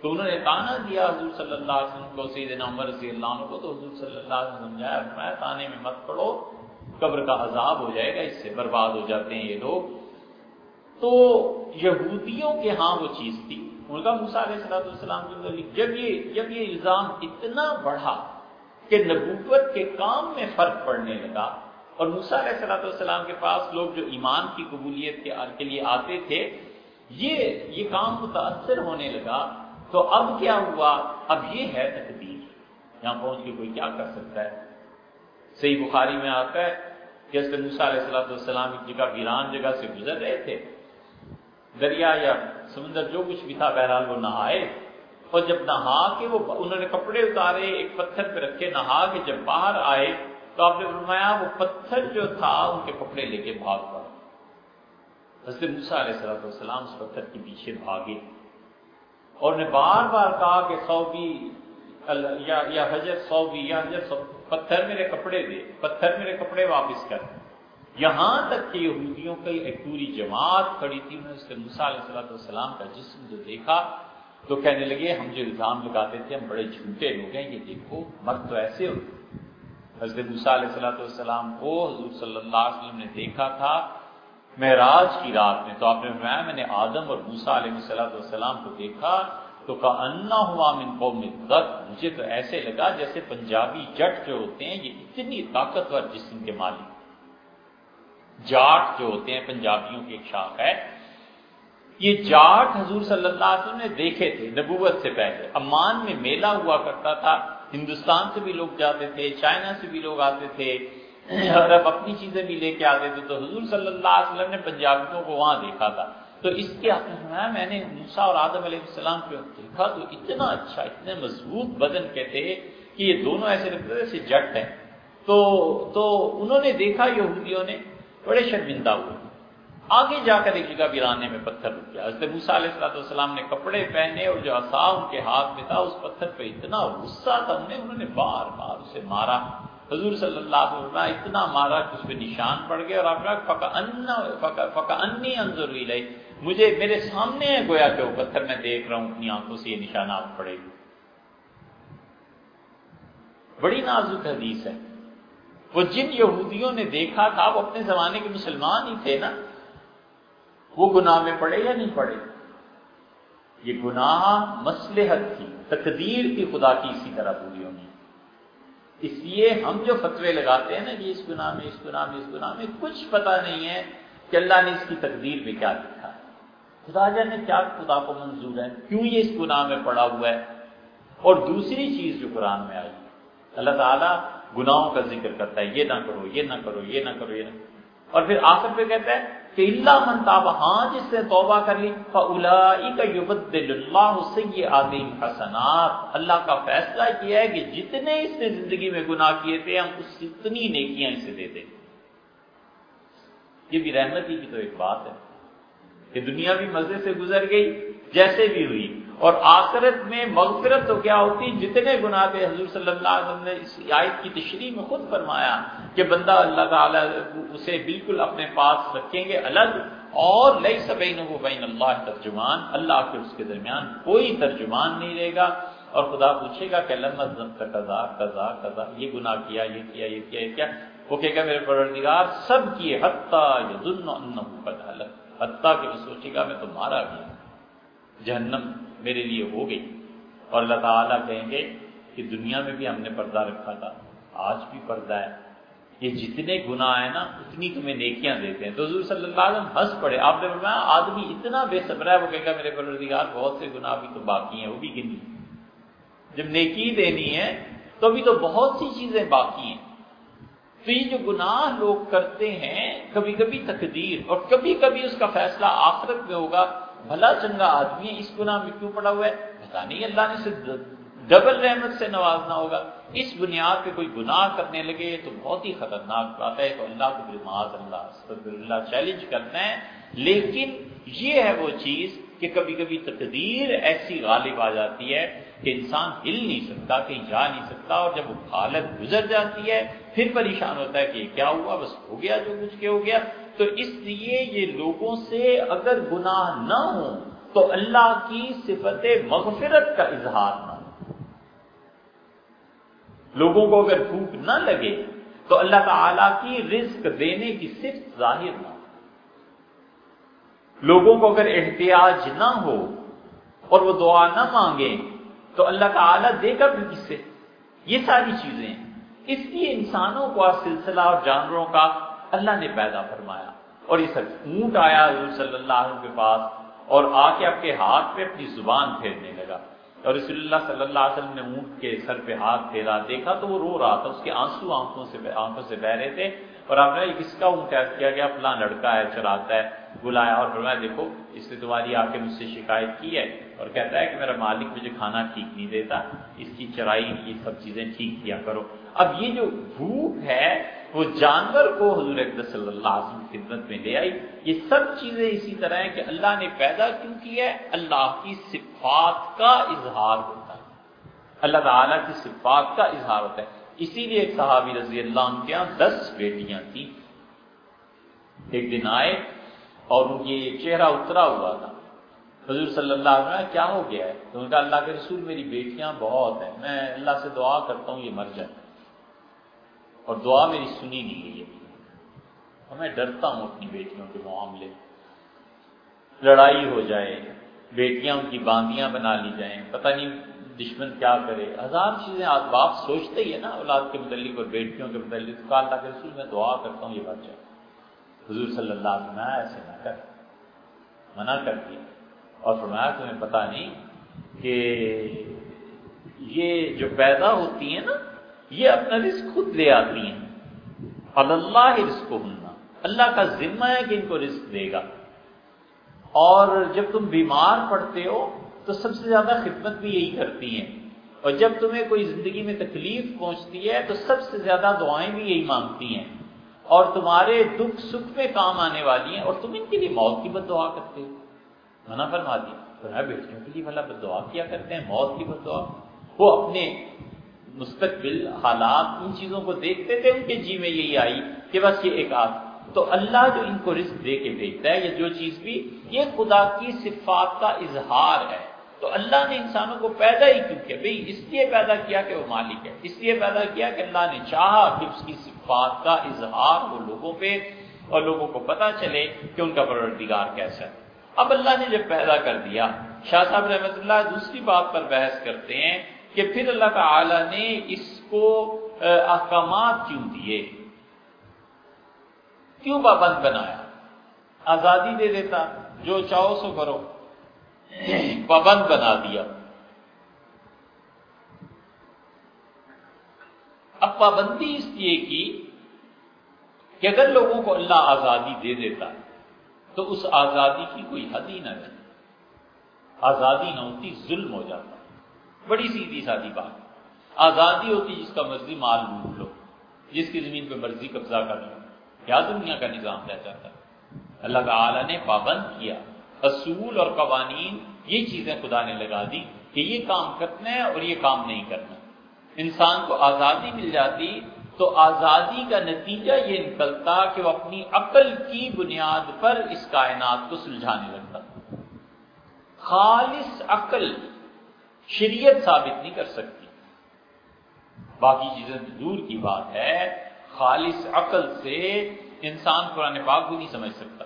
[SPEAKER 1] تو انہوں نے تانا دیا حضور صلی اللہ علیہ وسلم کو سیدنا عمر رضی اللہ عنہ کو، تو حضور صلی اللہ علیہ وسلم سمجھایا فرمایا تانے میں مت پڑو قبر کا عذاب ہو جائے گا، اس سے برباد ہو جاتے ہیں یہ لوگ۔ تو یہودیوں کے ہاں وہ چیز تھی۔ ان کا موسیٰ علیہ السلام والسلام کے متعلق جب یہ جب یہ الزام اتنا بڑھا کہ نبوت کے کام میں فرق پڑنے لگا اور موسیٰ علیہ السلام والسلام کے پاس لوگ جو ایمان کی قبولیت کے لیے آتے تھے، یہ یہ کام متاثر ہونے لگا۔ تو اب کیا ہوا؟ اب یہ ہے تقدیر۔ یہاں پہنچ کے کوئی کیا کر سکتا ہے؟ صحیح بخاری میں آتا ہے کہ علیہ السلام ایک جگہ ویران جگہ سے گزر رہے تھے۔ دریا یا سمندر جو کچھ بھی تھا، بہرحال وہ نہائے اور جب نہا کے وہ انہوں نے کپڑے اتارے، ایک پتھر پہ رکھے، نہا کے جب باہر آئے، تو آپ نے فرمایا وہ پتھر جو تھا، ان کے کپڑے لے کے بھاگ پڑا حضرت موسیٰ علیہ صلاح السلام اس پتھر کے پیچھے بھاگے۔ اور نے بار بار کہا کہ سوبی یا حجر سوبی یا حجر سو پتھر میرے کپڑے دے، پتھر میرے کپڑے واپس کر۔ یہاں تک کہ یہودیوں کی ایک پوری جماعت کھڑی تھی، انہوں نے اس مسا علیہ صلاح والسلام کا جسم جو دیکھا تو کہنے لگے، ہم جو الزام لگاتے تھے، ہم بڑے جھوٹے لوگ ہیں، یہ دیکھو، مرد تو ایسے ہوتے حضرت مسا علیہ صلاح والسلام کو حضور صلی اللہ علیہ وسلم نے دیکھا تھا معراج کی رات میں۔ تو آپ نے فرمایا، میں نے آدم اور موسا علیہ صلاحت والسلام کو دیکھا، تو کہا انا ہوا من قوم مجھے تو ایسے لگا جیسے پنجابی جٹ جو ہوتے ہیں، یہ اتنی طاقتور جسم کے مالک، جاٹ جو ہوتے ہیں، پنجابیوں کی ایک شاخ ہے۔ یہ جاٹ حضور صلی اللہ علیہ وسلم نے دیکھے تھے، نبوت سے پہلے۔ امان میں میلہ ہوا کرتا تھا، ہندوستان سے بھی لوگ جاتے تھے، چائنا سے بھی لوگ آتے تھے اور اب اپنی چیزیں بھی لے کے آتے تھے۔ تو حضور صلی اللہ علیہ وسلم نے پنجابیوں کو وہاں دیکھا تھا۔ تو اس کے میں نے موسا اور آدم علیہ السلام کو دیکھا تو اتنا اچھا اتنے مضبوط بدن کے تھے کہ یہ دونوں ایسے لگتے تھے جیسے جٹ ہیں۔ تو تو انہوں نے دیکھا، یہودیوں نے بڑے شرمندہ ہوئے۔ آگے جا کر ایک جگہ گرانے میں پتھر رک گیا۔ حضرت موسا علیہ السلام والسلام نے کپڑے پہنے اور جو اصا ان کے ہاتھ میں تھا، اس پتھر پہ اتنا غصہ تھا انہیں انہوں نے بار بار اسے مارا۔ حضور صلی اللہ علیہ وسلم اتنا مارا کہ اس پہ نشان پڑ گئے اور آپ فقا فقا انی انضر لئی مجھے میرے سامنے ہے، گویا کہ وہ پتھر میں دیکھ رہا ہوں، اپنی آنکھوں سے یہ نشانات پڑے۔ گی بڑی نازک حدیث ہے۔ وہ جن یہودیوں نے دیکھا تھا، وہ اپنے زمانے کے مسلمان ہی تھے نا۔ وہ گناہ میں پڑے یا نہیں پڑے؟ یہ گناہ مسلحت تھی، تقدیر کی خدا کی اسی طرح پوری ہونی۔ اس لیے ہم جو فتوے لگاتے ہیں نا کہ اس گناہ میں، اس گناہ میں، اس گناہ میں کچھ پتہ نہیں ہے کہ اللہ نے اس کی تقدیر میں کیا لکھا۔ ہے خدا جانے کیا خدا کو منظور ہے، کیوں یہ اس گناہ میں پڑا ہوا ہے؟ اور دوسری چیز جو قرآن میں آئی، اللہ تعالیٰ گناہوں کا ذکر کرتا ہے، یہ نہ کرو، یہ نہ کرو، یہ نہ کرو، یہ نہ اور پھر آخر پہ کہتا ہے کہ اللہ من تاب ہاں جس نے توبہ کر لی اللہ سے یہ حسنات۔ اللہ کا فیصلہ کیا ہے کہ جتنے اس نے زندگی میں گناہ کیے تھے، ہم اس اتنی نیکیاں اسے دے دیں۔ یہ بھی رحمتی کی تو ایک بات ہے کہ دنیا بھی مزے سے گزر گئی، جیسے بھی ہوئی۔ اور آخرت میں مغفرت تو کیا ہوتی؟ جتنے گناہ تھے حضور صلی اللہ علیہ وسلم نے اس آیت کی تشریح میں خود فرمایا کہ بندہ اللہ تعالیٰ اسے بالکل اپنے پاس رکھیں گے الگ اور لئی سبین و بین اللہ ترجمان۔ اللہ کے اس کے درمیان کوئی ترجمان نہیں رہے گا اور خدا پوچھے گا کہ اللہ کا قضا قضا قضا یہ گناہ کیا، یہ کیا یہ کیا یہ کیا؟ وہ کہے گا میرے پروردگار، سب کیے، حتیٰ یہ دن حتیٰ کہ وہ سوچے گا میں تو مارا گیا جہنم۔ میرے لیے ہو گئی۔ اور اللہ تعالیٰ کہیں گے کہ دنیا میں بھی ہم نے پردہ رکھا تھا، آج بھی پردہ ہے۔ یہ جتنے گناہ ہیں نا، اتنی تمہیں نیکیاں دیتے ہیں۔ تو حضور صلی اللہ علیہ وسلم ہنس پڑے۔ آپ نے فرمایا، آدمی اتنا بے صبر ہے، وہ کہے گا، میرے پروردگار، بہت سے گناہ بھی تو باقی ہیں، وہ بھی گنی۔ جب نیکی دینی ہے، تو ابھی تو بہت سی چیزیں باقی ہیں۔ تو یہ جو گناہ لوگ کرتے ہیں، کبھی کبھی تقدیر اور کبھی کبھی اس کا فیصلہ آخرت میں ہوگا۔ بھلا چنگا آدمی ہے، اس گناہ میں کیوں پڑا ہوا ہے؟ پتا نہیں، اللہ نے اسے ڈبل رحمت سے نوازنا ہوگا۔ اس بنیاد پہ کوئی گناہ کرنے لگے تو بہت ہی خطرناک بات ہے تو اللہ کو معاذ اللہ اللہ چیلنج کرنا ہے لیکن یہ ہے وہ چیز کہ کبھی کبھی تقدیر ایسی غالب آ جاتی ہے کہ انسان ہل نہیں سکتا، کہیں جا نہیں سکتا اور جب وہ حالت گزر جاتی ہے، پھر پریشان ہوتا ہے کہ کیا ہوا؟ بس ہو گیا جو کچھ کے ہو گیا۔ تو اس لیے یہ لوگوں سے اگر گناہ نہ ہو تو اللہ کی صفت مغفرت کا اظہار نہ ہو۔ لوگوں کو اگر بھوک نہ لگے تو اللہ تعالی کی رزق دینے کی صرف ظاہر نہ ہو۔ لوگوں کو اگر احتیاج نہ ہو اور وہ دعا نہ مانگے تو اللہ تعالیٰ دے گا بھی کس سے۔ یہ ساری چیزیں ہیں۔ اس لیے انسانوں کا سلسلہ اور جانوروں کا اللہ نے پیدا فرمایا۔ اور یہ سب اونٹ آیا حضور صلی اللہ علیہ وسلم کے پاس اور آ کے آپ کے ہاتھ پہ اپنی زبان پھیرنے لگا۔ اور رسول اللہ صلی اللہ علیہ وسلم نے اونٹ کے سر پہ ہاتھ پھیرا۔ دیکھا تو وہ رو رہا تھا، اس کے آنسو آنکھوں سے آنکھوں سے بہ رہے تھے۔ اور آپ نے کس کا اونٹ ایس کیا گیا، فلاں لڑکا ہے، چراتا ہے، بلایا اور فرمایا، دیکھو، اس نے تمہاری آ کے مجھ سے شکایت کی ہے۔ اور کہتا ہے کہ میرا مالک مجھے کھانا ٹھیک نہیں دیتا، اس کی چرائی، یہ سب چیزیں ٹھیک کیا کرو۔ اب یہ جو بھوک ہے، وہ جانور کو حضور صلی اللہ علیہ وسلم کی خدمت میں لے آئی۔ یہ سب چیزیں اسی طرح ہیں کہ اللہ نے پیدا کیوں کی ہے؟ اللہ کی صفات کا اظہار ہوتا ہے۔ اللہ تعالیٰ کی صفات کا اظہار ہوتا ہے۔ اسی لیے ایک صحابی رضی اللہ عنہ کے یہاں دس بیٹیاں تھیں۔ ایک دن آئے اور ان کی چہرہ اترا ہوا تھا۔ حضور صلی اللہ علیہ وسلم کیا ہو گیا ہے؟ تو ان کا اللہ کے رسول میری بیٹیاں بہت ہیں۔ میں اللہ سے دعا کرتا ہوں، یہ مر جائے۔ اور دعا میری سنی نہیں گئی اور میں ڈرتا ہوں اپنی بیٹیوں کے معاملے۔ لڑائی ہو جائے، بیٹیاں ان کی باندیاں بنا لی جائیں، پتہ نہیں دشمن کیا کرے۔ ہزار چیزیں آپ باپ سوچتے ہی ہے نا، اولاد کے متعلق اور بیٹیوں کے متعلق۔ تو اللہ کے رسول، میں دعا کرتا ہوں، یہ بات جائے۔ حضور صلی اللہ علیہ وسلم ایسے نہ کر۔ منع کر دیا۔ اور فرمایا تمہیں پتا نہیں کہ یہ جو پیدا ہوتی ہیں نا، یہ اپنا رزق خود لے آتی ہیں۔ اللہ رزق ہننا اللہ کا ذمہ ہے کہ ان کو رزق دے گا۔ اور جب تم بیمار پڑتے ہو، تو سب سے زیادہ خدمت بھی یہی کرتی ہیں۔ اور جب تمہیں کوئی زندگی میں تکلیف پہنچتی ہے، تو سب سے زیادہ دعائیں بھی یہی مانگتی ہیں۔ اور تمہارے دکھ سکھ میں کام آنے والی ہیں، اور تم ان کے لیے موت کی بد دعا کرتے ہو۔ منع فرما دیا۔ بیٹیوں کے لیے بھلا بد دعا کیا کرتے ہیں، موت کی بد دعا وہ اپنے مستقبل، حالات، ان چیزوں کو دیکھتے تھے، ان کے جی میں یہی آئی کہ بس یہ ایک آدھ۔ تو اللہ جو ان کو رزق دے کے بھیجتا ہے، یا جو چیز بھی، یہ خدا کی صفات کا اظہار ہے۔ تو اللہ نے انسانوں کو پیدا ہی کیوں کیا؟ بھئی، اس لیے پیدا کیا کہ وہ مالک ہے۔ اس لیے پیدا کیا کہ اللہ نے چاہا کہ اس کی صفات کا اظہار ہو لوگوں پہ، اور لوگوں کو پتا چلے کہ ان کا پروردگار کیسا ہے۔ اب اللہ نے جب پیدا کر دیا، شاہ صاحب رحمت اللہ دوسری بات پر بحث کرتے ہیں کہ پھر اللہ تعالی نے اس کو احکامات کیوں دیے؟ کیوں پابند بنایا؟ آزادی دے دیتا، جو چاہو سو کرو۔ پابند بنا دیا۔ اب پابندی اس لیے کی کہ اگر لوگوں کو اللہ آزادی دے دیتا تو اس آزادی کی کوئی حد ہی نہ رہتی۔ آزادی نہ ہوتی، ظلم ہو جاتا۔ بڑی سیدھی سادی بات۔ آزادی ہوتی جس کا مرضی مال لوٹ لو، جس کی زمین پہ مرضی قبضہ کر لو۔ کیا دنیا کا نظام رہ جاتا۔ اللہ تعالی نے پابند کیا۔ اصول اور قوانین، یہ چیزیں خدا نے لگا دی کہ یہ کام کرنا ہے اور یہ کام نہیں کرنا۔ انسان کو آزادی مل جاتی تو آزادی کا نتیجہ یہ نکلتا کہ وہ اپنی عقل کی بنیاد پر اس کائنات کو سلجھانے لگتا۔ خالص عقل شریعت ثابت نہیں کر سکتی۔ باقی چیزیں دور کی بات ہے۔ خالص عقل سے انسان قرآن پاک بھی نہیں سمجھ سکتا۔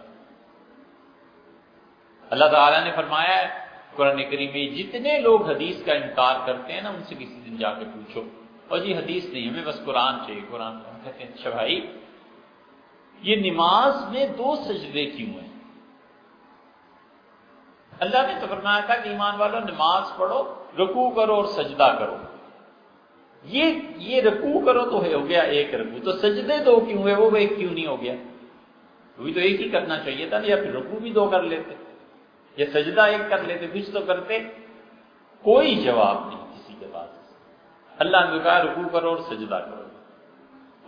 [SPEAKER 1] اللہ تعالیٰ نے فرمایا ہے، قرآن کریم میں جتنے لوگ حدیث کا انکار کرتے ہیں نا، ان سے کسی دن جا کے پوچھو۔ اور جی حدیث نہیں ہمیں بس قرآن چاہیے، قرآن کہتے ہیں اچھا بھائی، یہ نماز میں دو سجدے کیوں ہیں؟ اللہ نے تو فرمایا تھا کہ ایمان والوں نماز پڑھو، رکوع کرو اور سجدہ کرو۔ یہ یہ رکوع کرو تو ہو گیا ایک رکوع، تو سجدے دو کیوں ہوئے وہ ایک کیوں نہیں ہو گیا؟ وہ تو ایک ہی کرنا چاہیے تھا، یا پھر رکوع بھی دو کر لیتے، یا سجدہ ایک کر لیتے، کچھ تو کرتے، کوئی جواب نہیں۔ اللہ نے کہا رکوع کرو اور سجدہ کرو۔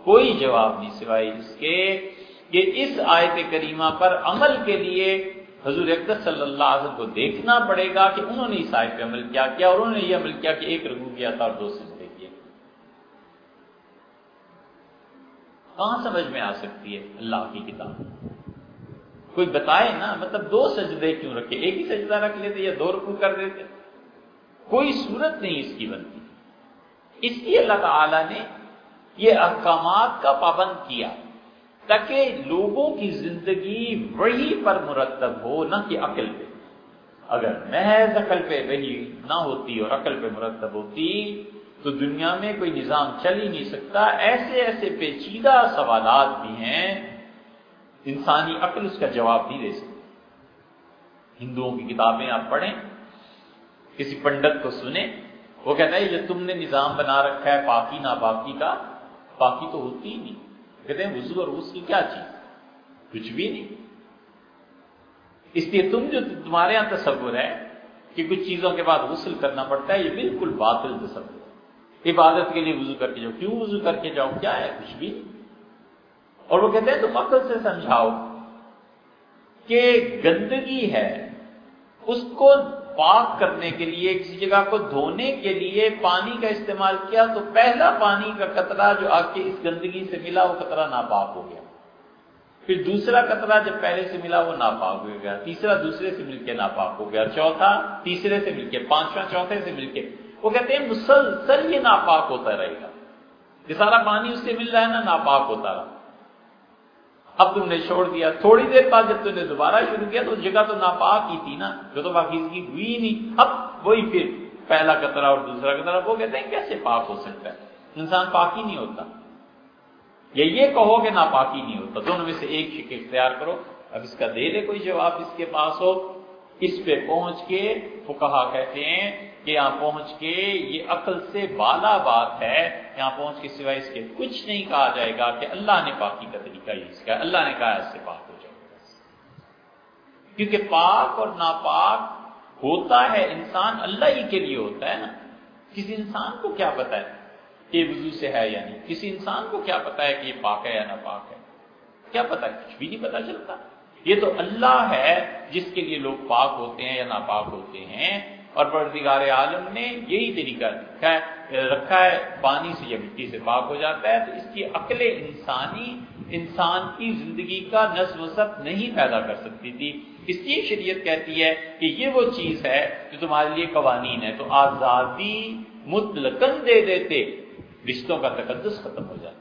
[SPEAKER 1] کوئی جواب نہیں سوائے اس کے کہ اس آیت کریمہ پر عمل کے لیے حضور اقدس صلی اللہ علیہ وسلم کو دیکھنا پڑے گا کہ انہوں نے اس آیت پہ عمل کیا کیا اور انہوں نے یہ عمل کیا کہ ایک رکوع کیا تھا اور دو سجدے کیے۔ کہاں سمجھ میں آ سکتی ہے اللہ کی کتاب؟ کوئی بتائے نا مطلب دو سجدے کیوں رکھے؟ ایک ہی سجدہ رکھ لیتے یا دو رکوع کر دیتے؟ کوئی صورت نہیں اس کی بنتی۔ اس لیے اللہ تعالی نے یہ احکامات کا پابند کیا تاکہ لوگوں کی زندگی وہی پر مرتب ہو، نہ کہ عقل پہ۔ اگر محض عقل پہ وہی نہ ہوتی اور عقل پہ مرتب ہوتی، تو دنیا میں کوئی نظام چل ہی نہیں سکتا۔ ایسے ایسے پیچیدہ سوالات بھی ہیں، انسانی عقل اس کا جواب نہیں دے سکتی۔ ہندوؤں کی کتابیں آپ پڑھیں، کسی پنڈت کو سنیں وہ کہتا ہے، یہ تم نے نظام بنا رکھا ہے، پاکی ناپاکی کا، پاکی تو ہوتی ہی نہیں۔ کہتے ہیں، وضو اور غسل کیا چیز؟ کچھ بھی نہیں۔ اس لیے تم جو تمہارے یہاں تصور ہے کہ کچھ چیزوں کے بعد غسل کرنا پڑتا ہے، یہ بالکل باطل تصور ہے۔ عبادت کے لیے وضو کر کے جاؤ۔ کیوں وضو کر کے جاؤ؟ کیا ہے؟ کچھ بھی اور وہ کہتے ہیں، تم عقل سے سمجھاؤ کہ گندگی ہے، اس کو پاک کرنے کے لیے، کسی جگہ کو دھونے کے لیے پانی کا استعمال کیا تو پہلا پانی کا قطرہ جو آ کے اس گندگی سے ملا وہ قطرہ ناپاک ہو گیا۔ پھر دوسرا قطرہ جب پہلے سے ملا وہ ناپاک ہو گیا۔ تیسرا دوسرے سے مل کے ناپاک ہو گیا۔ چوتھا تیسرے سے مل کے، پانچواں چوتھے سے مل کے۔ وہ کہتے ہیں مسلسل یہ ناپاک ہوتا رہے گا۔ یہ سارا پانی اس سے مل رہا ہے نا؟ ناپاک ہوتا رہا۔ اب تم نے چھوڑ دیا۔ تھوڑی دیر بعد جب تم نے دوبارہ شروع کیا تو جگہ تو ناپاک ہی تھی نا۔ جو تو پاکیزگی ہوئی ہی نہیں۔ اب وہی پھر پہلا قطرہ اور دوسرا قطرہ۔ وہ کہتے ہیں کیسے پاک ہو سکتا ہے؟ انسان پاک ہی نہیں ہوتا۔ یا یہ کہو کہ ناپاک ہی نہیں ہوتا۔ دونوں میں سے ایک شک اختیار کرو۔ اب اس کا دے دے کوئی جواب۔ اس کے پاس ہو۔ اس پہ پہنچ کے وہ کہا کہتے ہیں کہ یہاں پہنچ کے یہ عقل سے بالا بات ہے، یہاں پہنچ کے سوائے اس کے کچھ نہیں کہا جائے گا کہ اللہ نے پاکی کا طریقہ یوز کیا اللہ نے کہا اس سے پاک ہو جائے گا کیونکہ پاک اور ناپاک ہوتا ہے، انسان اللہ ہی کے لیے ہوتا ہے نا۔ کسی انسان کو کیا پتا ہے کہ وضو سے ہے یا نہیں؟ کسی انسان کو کیا پتا ہے کہ یہ پاک ہے یا ناپاک ہے؟ کیا پتا ہے کچھ بھی نہیں پتا چلتا۔ یہ تو اللہ ہے جس کے لیے لوگ پاک ہوتے ہیں یا ناپاک ہوتے ہیں۔ اور پردگار عالم نے یہی طریقہ رکھا ہے رکھا ہے، پانی سے یا مٹی سے پاک ہو جاتا ہے، تو اس کی عقل انسانی، انسان کی زندگی کا نظم و ضبط نہیں پیدا کر سکتی تھی۔ اس لیے شریعت کہتی ہے کہ یہ وہ چیز ہے جو تمہارے لیے قوانین ہے تو آزادی مطلقاً دے دیتے، رشتوں کا تقدس ختم ہو جاتا۔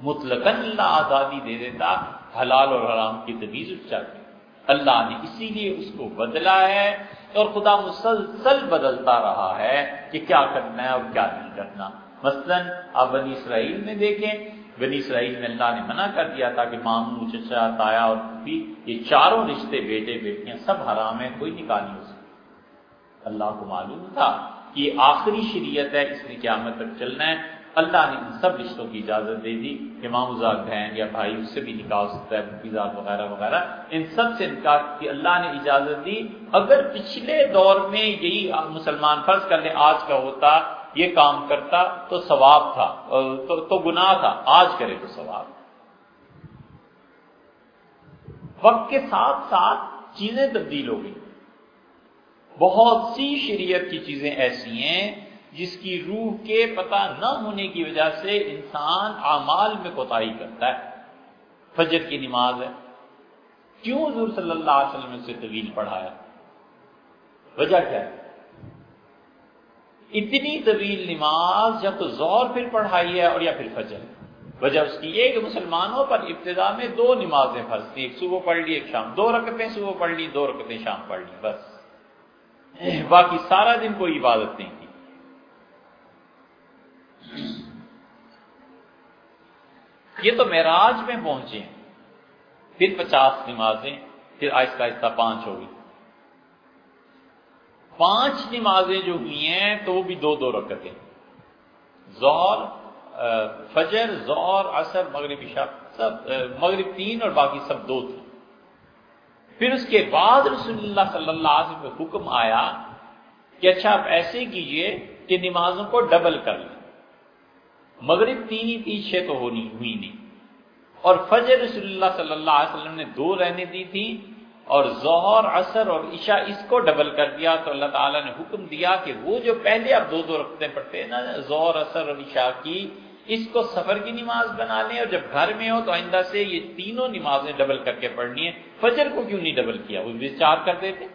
[SPEAKER 1] مطلقاً اللہ آزادی دے دیتا، حلال اور حرام کی تمیز اٹھ جاتی۔ اللہ نے اسی لیے اس کو بدلا ہے۔ اور خدا مسلسل بدلتا رہا ہے کہ کیا کرنا ہے اور کیا نہیں کرنا۔ مثلا آپ بنی اسرائیل میں دیکھیں، بنی اسرائیل میں اللہ نے منع کر دیا تھا کہ ماموں چچا تایا اور بھی یہ چاروں رشتے بیٹے بیٹیاں سب حرام ہیں، کوئی نکال نہیں ہو سکتی اللہ کو معلوم تھا کہ یہ آخری شریعت ہے، اس نے قیامت تک چلنا ہے۔ اللہ نے ان سب رشتوں کی اجازت دے دی کہ ماموزاد بہن یا بھائی اس سے بھی نکاح ہو سکتا ہے وغیرہ وغیرہ ان سب سے نکاح کی اللہ نے اجازت دی۔ اگر پچھلے دور میں یہی مسلمان فرض کر لیں آج کا ہوتا یہ کام کرتا تو ثواب تھا تو, تو گناہ تھا آج کرے تو ثواب۔ وقت کے ساتھ ساتھ چیزیں تبدیل ہو گئی بہت سی شریعت کی چیزیں ایسی ہیں جس کی روح کے پتہ نہ ہونے کی وجہ سے انسان اعمال میں کوتاہی کرتا ہے۔ فجر کی نماز ہے۔ کیوں حضور صلی اللہ علیہ وسلم سے طویل پڑھایا؟ وجہ کیا ہے؟ اتنی طویل نماز یا تو زور پھر پڑھائی ہے اور یا پھر فجر۔ وجہ اس کی یہ کہ مسلمانوں پر ابتدا میں دو نمازیں فرض تھیں، ایک صبح پڑھ لی، ایک شام۔ دو رکعتیں صبح پڑھ لی، دو رکعتیں شام پڑھ لی، بس۔ باقی سارا دن کوئی عبادت نہیں تھی۔ یہ تو معراج میں پہنچے ہیں۔ پھر پچاس نمازیں، پھر آہستہ آہستہ پانچ ہو گئی۔ پانچ نمازیں جو ہوئی ہیں تو وہ بھی دو دو رکعتیں۔ زور فجر زور اثر مغربی شب سب مغرب تین اور باقی سب دو تھے۔ پھر اس کے بعد رسول اللہ صلی اللہ علیہ وسلم حکم آیا کہ اچھا آپ ایسے کیجیے کہ نمازوں کو ڈبل کر لیں۔ مغرب تین ہی پیچھے تو ہونی، ہوئی نہیں۔ اور فجر رسول اللہ صلی اللہ علیہ وسلم نے دو رہنے دی تھی اور ظہر اثر اور عشاء اس کو ڈبل کر دیا۔ تو اللہ تعالیٰ نے حکم دیا کہ وہ جو پہلے آپ دو دو رکھتے پڑتے ہیں نا، ظہر اثر اور عشاء کی، اس کو سفر کی نماز بنا لیں۔ اور جب گھر میں ہو تو آئندہ سے یہ تینوں نمازیں ڈبل کر کے پڑھنی ہے فجر کو کیوں نہیں ڈبل کیا؟ وہ بھی چار کر دیتے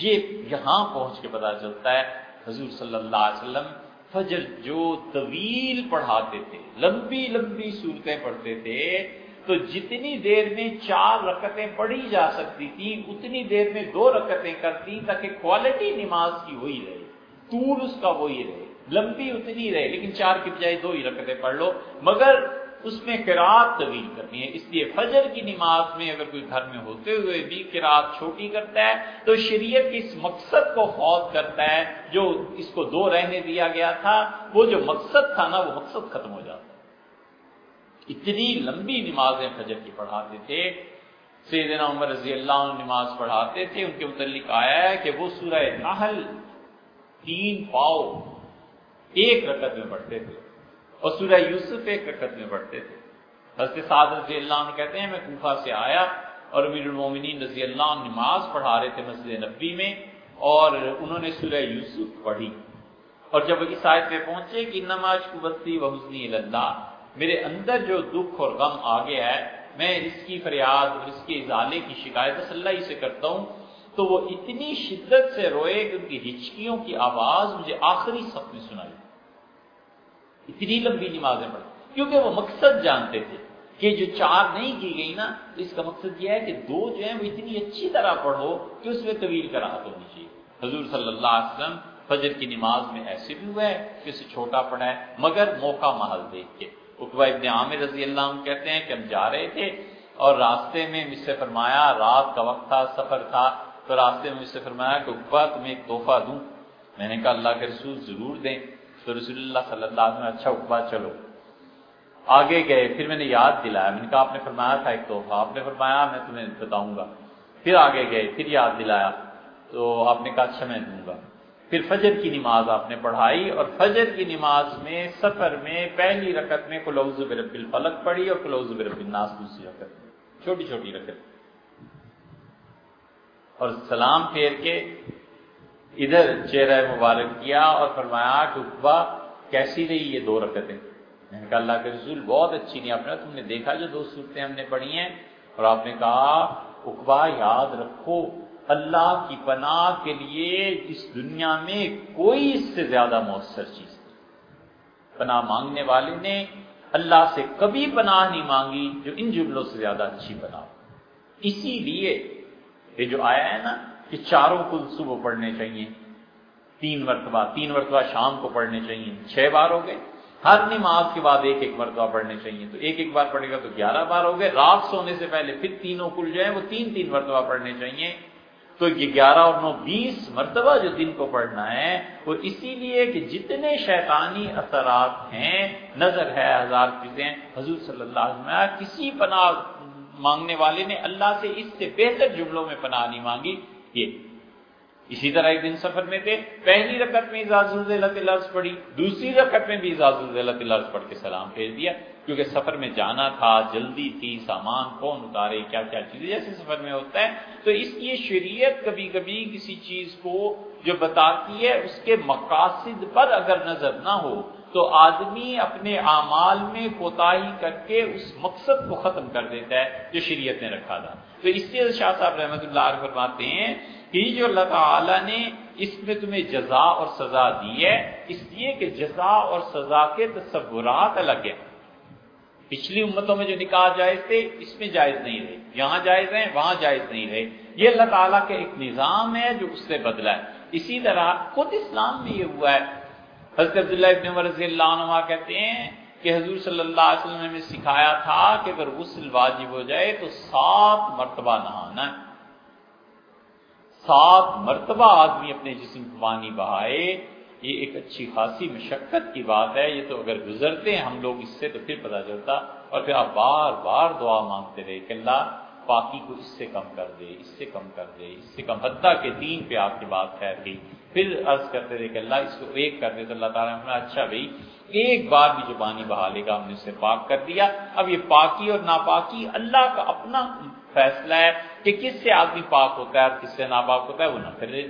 [SPEAKER 1] یہ یہاں پہنچ کے پتا چلتا ہے، حضور صلی اللہ علیہ وسلم فجر جو طویل پڑھاتے تھے، لمبی لمبی صورتیں پڑھتے تھے، تو جتنی دیر میں چار رکتیں پڑھی جا سکتی تھی، اتنی دیر میں دو رکتیں کرتی تاکہ کوالٹی نماز کی وہی رہے۔ طول اس کا وہی رہے۔ لمبی اتنی رہے، لیکن چار کی بجائے دو ہی رکتیں پڑھ لو۔ مگر اس میں کراط طویل کرنی ہے۔ اس لیے فجر کی نماز میں اگر کوئی گھر میں ہوتے ہوئے بھی کراط چھوٹی کرتا ہے، تو شریعت اس مقصد کو فوت کرتا ہے، جو اس کو دو رہنے دیا گیا تھا، وہ جو مقصد تھا نا، وہ مقصد ختم ہو جاتا اتنی لمبی نمازیں فجر کی پڑھاتے تھے۔ سیدنا عمر رضی اللہ عنہ نماز پڑھاتے تھے، ان کے متعلق آیا ہے کہ وہ سورہ نحل تین پاؤ ایک رکعت میں پڑھتے تھے۔ اور سورہ یوسف ایک رکعت میں پڑھتے تھے۔ حضرت سعد رضی اللہ عنہ کہتے ہیں، میں کوفہ سے آیا اور امیر المومنین رضی اللہ عنہ نماز پڑھا رہے تھے مسجد نبی میں اور انہوں نے سورہ یوسف پڑھی۔ اور جب اس آیت پہ پہنچے کہ نماز قبتی و حسنی اللہ، میرے اندر جو دکھ اور غم آ گیا ہے، میں اس کی فریاد اور اس کے ازالے کی شکایت صلی سے کرتا ہوں۔ تو وہ اتنی شدت سے روئے کہ ان کی ہچکیوں کی آواز مجھے آخری سب میں سنائی۔ اتنی لمبی نمازیں پڑھ کیونکہ وہ مقصد جانتے تھے کہ جو چار نہیں کی گئی نا، تو اس کا مقصد یہ ہے کہ دو جو ہیں وہ اتنی اچھی طرح پڑھو کہ اس میں طویل کراہت ہونی چاہیے۔ حضور صلی اللہ علیہ وسلم فجر کی نماز میں ایسے بھی ہوا ہے کہ اسے چھوٹا پڑھا ہے، مگر موقع محل دیکھ کے۔ اقبا ابن عامر رضی اللہ عنہ کہتے ہیں کہ ہم جا رہے تھے اور راستے میں مجھ سے فرمایا، رات کا وقت تھا، سفر تھا۔ تو راستے میں مجھ سے فرمایا کہ اقبا تمہیں ایک تحفہ دوں۔ میں نے کہا، اللہ کے رسول ضرور دیں۔ تو رسول اللہ صلی اللہ علیہ وسلم اچھا اقبا چلو۔ آگے گئے، پھر میں نے یاد دلایا۔ میں نے کہا، آپ نے فرمایا تھا ایک تحفہ۔ آپ نے فرمایا، میں تمہیں بتاؤں گا۔ پھر آگے گئے، پھر یاد دلایا۔ تو آپ نے کہا اچھا میں دوں گا۔ پھر فجر کی نماز آپ نے پڑھائی اور فجر کی نماز میں سفر میں پہلی رکعت میں کلوز برب الفلق پڑھی اور کلوز برب الناس دوسری رکعت میں۔ چھوٹی چھوٹی رکعت۔ اور سلام پھیر کے ادھر چہرہ مبارک کیا اور فرمایا کہ اقبا، کیسی رہی یہ دو رکعتیں؟ میں نے کہا اللہ کے رسول، بہت اچھی نہیں، آپ نے تم نے دیکھا جو دو صورتیں ہم نے پڑھی ہیں؟ اور آپ نے کہا اقبا، یاد رکھو، اللہ کی پناہ کے لیے اس دنیا میں کوئی اس سے زیادہ مؤثر چیز نہیں۔ پناہ مانگنے والے نے اللہ سے کبھی پناہ نہیں مانگی جو ان جملوں سے زیادہ اچھی پناہ اسی لیے یہ جو آیا ہے نا کہ چاروں کو صبح پڑھنے چاہیے، تین مرتبہ تین مرتبہ شام کو پڑھنے چاہیے، چھ بار ہو گئے۔ ہر نماز کے بعد ایک ایک مرتبہ پڑھنے چاہیے۔ تو ایک ایک بار پڑھے گا تو گیارہ بار ہو گئے۔ رات سونے سے پہلے پھر تینوں کل جو ہے وہ تین تین مرتبہ پڑھنے چاہیے۔ تو یہ گیارہ اور نو، بیس مرتبہ جو دن کو پڑھنا ہے، وہ اسی لیے کہ جتنے شیطانی اثرات ہیں، نظر ہے، ہزار چیزیں حضور صلی اللہ علیہ وسلم کسی پناہ مانگنے والے نے اللہ سے اس سے بہتر جملوں میں پناہ نہیں مانگی۔ یہ۔ اسی طرح ایک دن سفر میں تھے، پہلی رکعت میں لفظ پڑھی، دوسری رکعت میں بھی لفظ پڑھ کے سلام بھیج دیا، کیونکہ سفر میں جانا تھا، جلدی تھی، سامان کون اتارے، کیا کیا چیزیں، جیسے سفر میں ہوتا ہے۔ تو اس لیے شریعت کبھی کبھی کسی چیز کو جو بتاتی ہے، اس کے مقاصد پر اگر نظر نہ ہو، تو آدمی اپنے اعمال میں کوتاہی کر کے اس مقصد کو ختم کر دیتا ہے جو شریعت نے رکھا تھا۔ تو اس لیے شاہ صاحب رحمۃ اللہ علیہ فرماتے ہیں کہ جو اللہ تعالیٰ نے اس میں تمہیں جزا اور سزا دی ہے، اس لیے کہ جزا اور سزا کے تصورات الگ ہیں۔ پچھلی امتوں میں جو نکاح جائز تھے، اس میں جائز نہیں رہے۔ یہاں جائز ہیں، وہاں جائز نہیں رہے۔ یہ اللہ تعالیٰ کا ایک نظام ہے جو اس سے بدلا ہے۔ اسی طرح خود اسلام میں یہ ہوا ہے۔ حضرت عبداللہ ابن رضی اللہ عنہ کہتے ہیں کہ حضور صلی اللہ علیہ وسلم نے سکھایا تھا کہ اگر غسل واجب ہو جائے تو سات مرتبہ نہانا ہے۔ سات مرتبہ آدمی اپنے جسم کو پانی بہائے، یہ ایک اچھی خاصی مشقت کی بات ہے۔ یہ تو اگر گزرتے ہیں ہم لوگ اس سے تو پھر پتا چلتا۔ اور پھر آپ بار بار دعا مانگتے رہے کہ اللہ پاکی کو اس سے کم کر دے، اس سے کم کر دے، اس سے کم، حتیٰ کے دین پہ آپ کی بات ٹھہر گئی۔ پھر عرض کرتے رہے کہ اللہ اس کو ایک کر دے تو اللہ تعالیٰ نے اچھا بھائی، ایک بار بھی جو پانی بہا لے گا ہم نے اسے پاک کر دیا۔ اب یہ پاکی اور ناپاکی، اللہ کا اپنا فیصلہ ہے کہ کس سے آدمی پاک ہوتا ہے اور کس سے ناپاک ہوتا ہے، وہ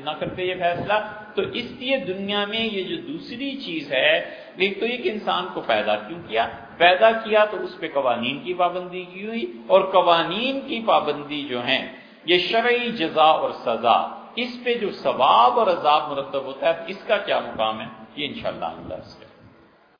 [SPEAKER 1] نہ کرتے یہ فیصلہ۔ تو اس لیے دنیا میں یہ جو دوسری چیز ہے، ایک تو ایک انسان کو پیدا کیوں کیا؟ پیدا کیا تو اس پہ قوانین کی پابندی کی ہوئی اور قوانین کی پابندی جو ہیں، یہ شرعی جزا اور سزا۔ اس پہ جو ثواب اور عذاب مرتب ہوتا ہے اس کا کیا مقام ہے؟ یہ انشاءاللہ اللہ سے